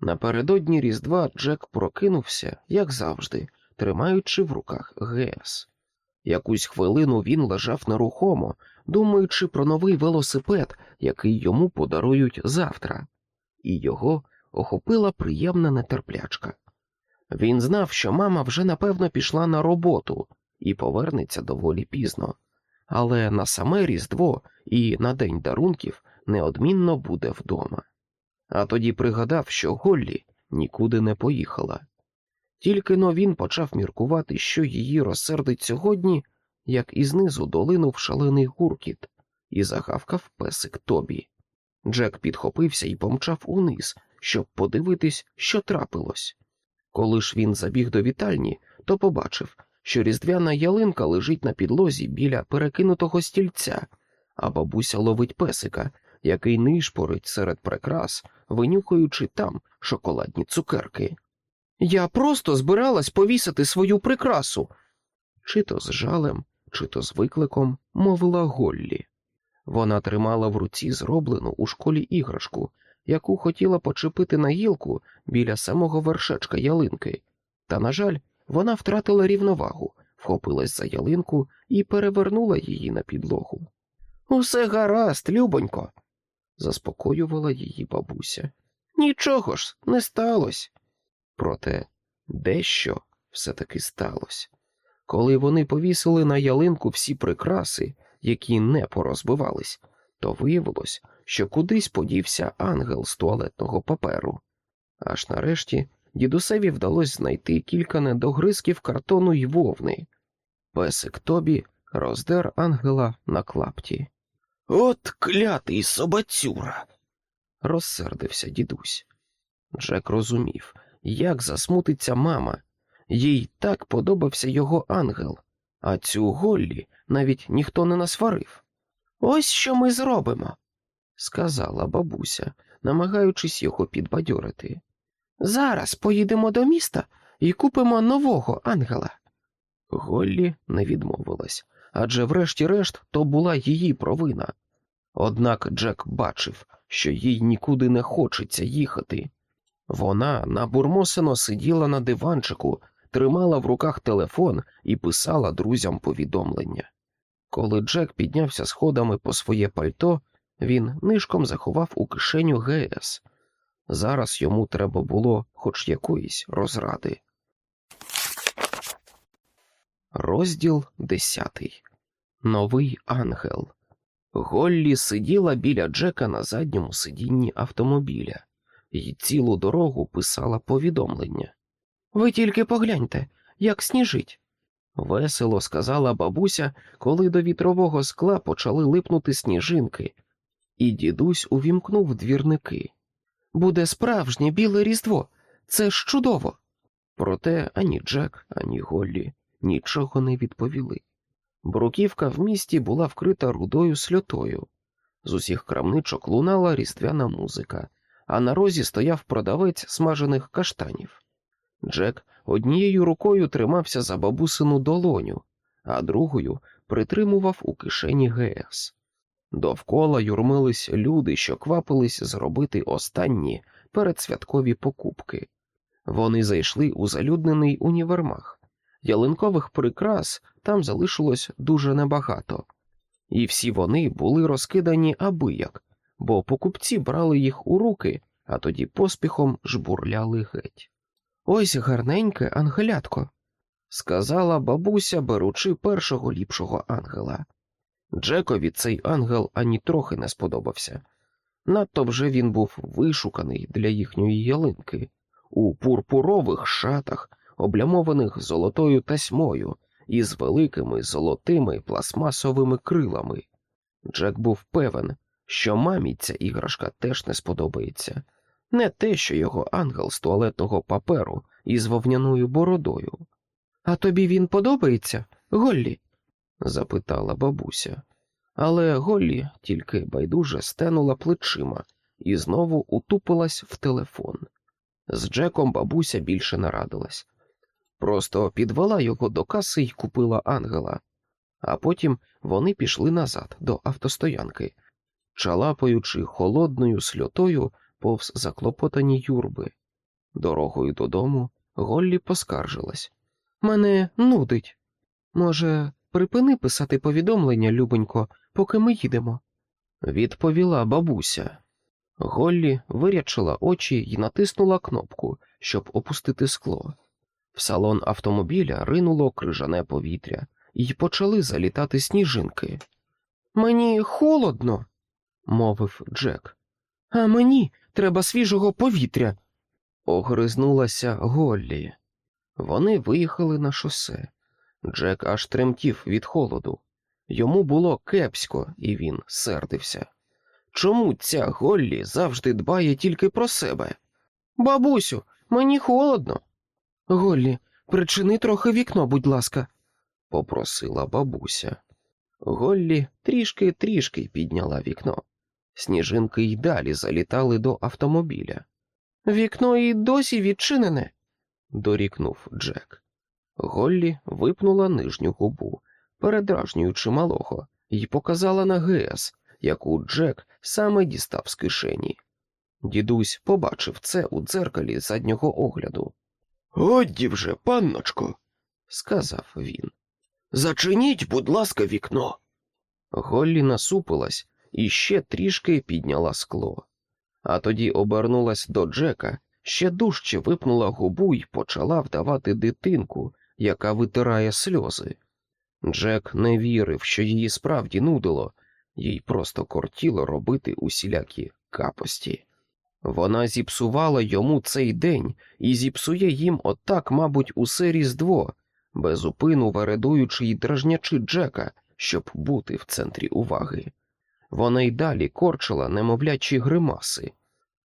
Напередодні Різдва Джек прокинувся, як завжди, тримаючи в руках ГС. Якусь хвилину він лежав нерухомо, думаючи про новий велосипед, який йому подарують завтра, і його охопила приємна нетерплячка. Він знав, що мама вже напевно пішла на роботу і повернеться доволі пізно, але на саме Різдво і на день дарунків неодмінно буде вдома. А тоді пригадав, що Голлі нікуди не поїхала. Тільки но він почав міркувати, що її розсердить сьогодні, як і знизу долинув шалений гуркіт, і загавкав песик Тобі. Джек підхопився і помчав униз, щоб подивитись, що трапилось. Коли ж він забіг до вітальні, то побачив, що різдвяна ялинка лежить на підлозі біля перекинутого стільця, а бабуся ловить песика, який нишпорить серед прикрас, винюхаючи там шоколадні цукерки. Я просто збиралась повісити свою прикрасу, чи то з жалем, чи то з викликом мовила Голлі. Вона тримала в руці зроблену у школі іграшку, яку хотіла почепити на гілку біля самого вершечка ялинки, та, на жаль, вона втратила рівновагу, вхопилась за ялинку і перевернула її на підлогу. Усе гаразд, любонько, заспокоювала її бабуся. Нічого ж не сталося. Проте дещо все таки сталося. Коли вони повісили на ялинку всі прикраси, які не порозбивались, то виявилось, що кудись подівся ангел з туалетного паперу. Аж нарешті дідусеві вдалося знайти кілька недогризків картону й вовни. Песик Тобі роздер ангела на клапті. От клятий собацюра. розсердився дідусь. Джек розумів, як засмутиться мама. Їй так подобався його ангел, а цю Голлі навіть ніхто не насварив. Ось що ми зробимо, сказала бабуся, намагаючись його підбадьорити. Зараз поїдемо до міста і купимо нового ангела. Голлі не відмовилась, адже, врешті-решт, то була її провина. Однак Джек бачив, що їй нікуди не хочеться їхати. Вона набурмосено сиділа на диванчику, тримала в руках телефон і писала друзям повідомлення. Коли Джек піднявся сходами по своє пальто, він нишком заховав у кишеню ГС. Зараз йому треба було хоч якоїсь розради. Розділ десятий. Новий ангел. Голлі сиділа біля Джека на задньому сидінні автомобіля і цілу дорогу писала повідомлення. Ви тільки погляньте, як сніжить. Весело сказала бабуся, коли до вітрового скла почали липнути сніжинки, і дідусь увімкнув двірники. Буде справжнє біле різдво, це ж чудово. Проте ані Джек, ані Голлі нічого не відповіли. Бруківка в місті була вкрита рудою сльотою. З усіх крамничок лунала різдвяна музика, а на розі стояв продавець смажених каштанів. Джек однією рукою тримався за бабусину долоню, а другою притримував у кишені ГС. Довкола юрмились люди, що квапились зробити останні передсвяткові покупки. Вони зайшли у залюднений універмаг. Ялинкових прикрас там залишилось дуже небагато, і всі вони були розкидані абияк, бо покупці брали їх у руки, а тоді поспіхом жбурляли геть. Ось гарненьке ангелятко, сказала бабуся, беручи першого ліпшого ангела. Джекові цей ангел ані трохи не сподобався. Надто вже він був вишуканий для їхньої ялинки, у пурпурових шатах, облямованих золотою тасьмою і з великими золотими пластмасовими крилами. Джек був певен, що мамі ця іграшка теж не сподобається, не те, що його ангел з туалетного паперу із вовняною бородою. А тобі він подобається, Голлі? запитала бабуся, але Голлі тільки байдуже стенула плечима і знову утупилась в телефон. З Джеком бабуся більше нарадилась. Просто підвела його до каси і купила ангела, а потім вони пішли назад до автостоянки, чалапаючи холодною сльотою повз заклопотані юрби. Дорогою додому Голлі поскаржилась. Мене нудить. Може, припини писати повідомлення, любонько, поки ми їдемо, відповіла бабуся. Голлі вирячила очі і натиснула кнопку, щоб опустити скло. В салон автомобіля ринуло крижане повітря, і почали залітати сніжинки. Мені холодно, мовив Джек. А мені треба свіжого повітря. Огризнулася Голлі. Вони виїхали на шосе. Джек аж тремтів від холоду. Йому було кепсько, і він сердився. Чому ця Голлі завжди дбає тільки про себе? Бабусю, мені холодно. Голлі, причини трохи вікно, будь ласка, попросила бабуся. Голлі трішки трішки підняла вікно. Сніжинки й далі залітали до автомобіля. Вікно і досі відчинене, дорікнув Джек. Голлі випнула нижню губу, передражнюючи малого, і показала на ГС, яку Джек саме дістав з кишені. Дідусь побачив це у дзеркалі заднього огляду. Годі вже, панночко, сказав він. Зачиніть, будь ласка, вікно. Голлі насупилась і ще трішки підняла скло, а тоді обернулась до Джека, ще дужче випнула губу і почала вдавати дитинку, яка витирає сльози. Джек не вірив, що її справді нудило, їй просто кортіло робити усілякі капості. Вона зіпсувала йому цей день і зіпсує їм отак, мабуть, усе різдво, безупину вередуючи й дражнячи Джека, щоб бути в центрі уваги. Вона й далі корчила немовлячі гримаси.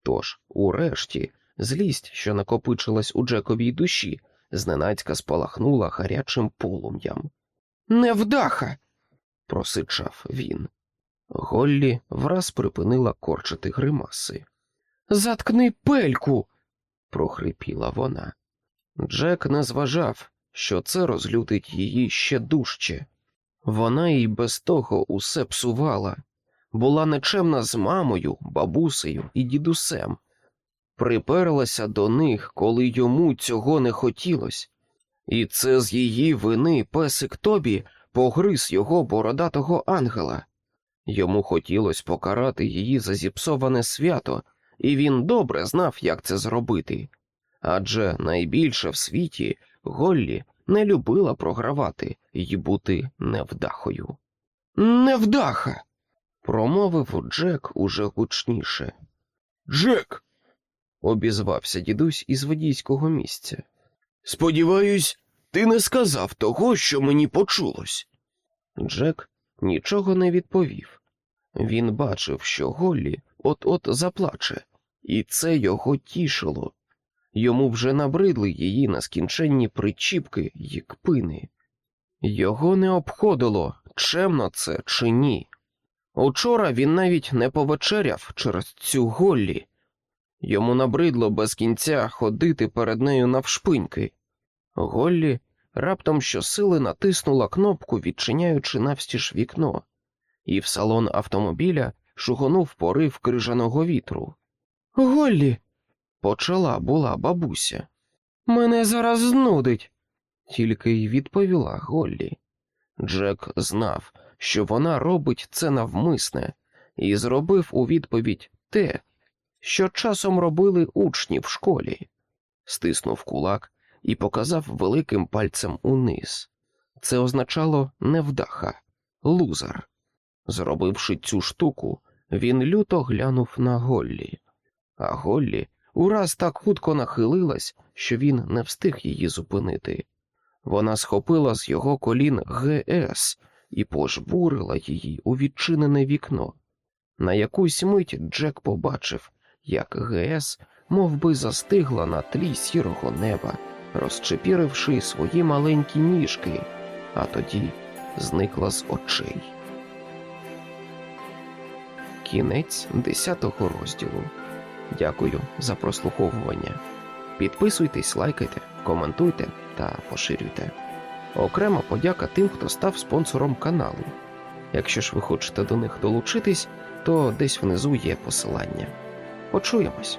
Тож, урешті, злість, що накопичилась у Джековій душі, зненацька спалахнула гарячим полум'ям. Невдаха. просичав він. Голлі враз припинила корчити гримаси. Заткни пельку. прохрипіла вона. Джек не зважав, що це розлютить її ще дужче. Вона й без того усе псувала, була нечемна з мамою, бабусею і дідусем, приперлася до них, коли йому цього не хотілось, і це з її вини песик Тобі погриз його бородатого ангела. Йому хотілося покарати її за зіпсоване свято, і він добре знав, як це зробити. Адже найбільше в світі Голлі не любила програвати і бути невдахою. Невдаха. Промовив Джек уже гучніше. Джек, обізвався дідусь із водійського місця. Сподіваюсь, ти не сказав того, що мені почулось. Джек нічого не відповів. Він бачив, що Голлі от-от заплаче, і це його тішило. Йому вже набридли її нескінченні причіпки й кпини. Його не обходило, чемно це чи ні. Учора він навіть не повечеряв через цю Голлі. Йому набридло без кінця ходити перед нею навшпиньки. Голлі раптом щосили натиснула кнопку, відчиняючи навстіж вікно, і в салон автомобіля шугонув порив крижаного вітру. Голлі, почала була бабуся. Мене зараз знудить, тільки й відповіла Голлі. Джек знав, що вона робить це навмисне, і зробив у відповідь те, що часом робили учні в школі, стиснув кулак і показав великим пальцем униз. Це означало невдаха, лузер. Зробивши цю штуку, він люто глянув на Голлі, а Голлі ураз так хутко нахилилась, що він не встиг її зупинити. Вона схопила з його колін ГС і пожбурила її у відчинене вікно. На якусь мить Джек побачив, як ГС мов би, застигла на тлі сірого неба, розчепіривши свої маленькі ніжки, а тоді зникла з очей. Кінець десятого розділу. Дякую за прослуховування. Підписуйтесь, лайкайте, коментуйте та поширюйте. Окрема подяка тим, хто став спонсором каналу. Якщо ж ви хочете до них долучитись, то десь внизу є посилання. Почуємось.